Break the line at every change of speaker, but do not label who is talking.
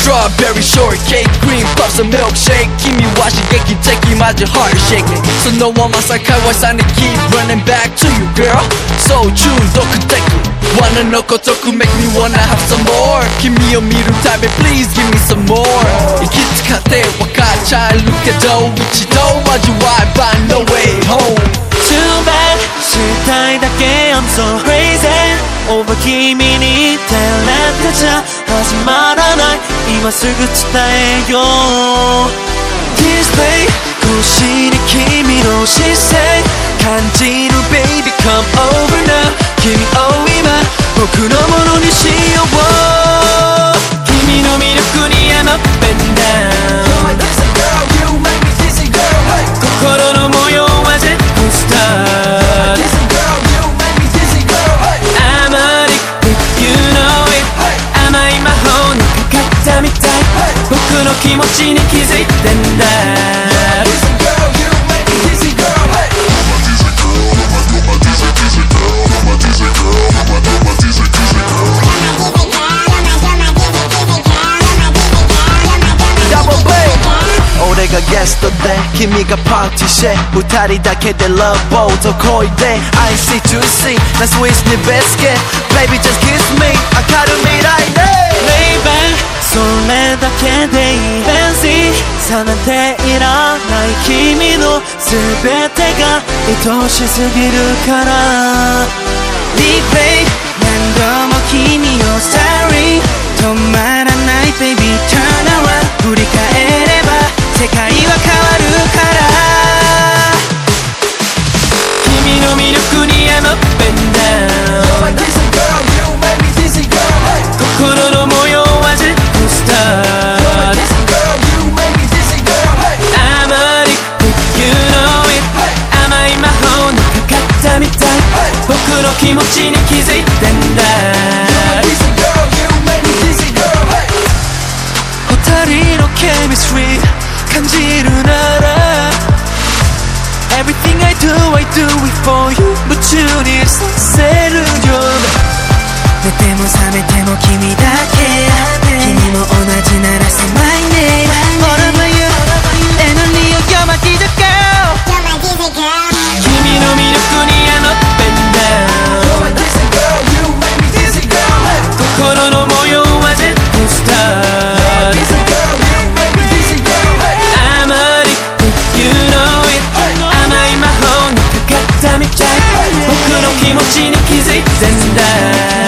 Strawberry shortcake, cream puffs and milkshake Kimi wa shigeki teki maji heart shaking So no one must I sign to keep running back to you girl So choose doku teku Wanna know kotoku make me wanna have some more Kimi o miru time please give me some more 生きつかって 分かっちゃえるけど一度味わえば no way home
Too bad したいだけ I'm so crazy over 君に照れてちゃ始まらない今すぐ伝えよう Display 腰に君の姿勢感じる baby come over now 君を今僕のものにしよう たみたい僕の気持ちに気づいてんだ I see to see なスイスにベスケ Baby just kiss me 明るみ Fancy さなんていらない君の全てが愛しすぎるから。Deep fake 何度も君を Sorry 止まら気持ちに気づいてんだ二人のケ 気持ちに気づいてんだ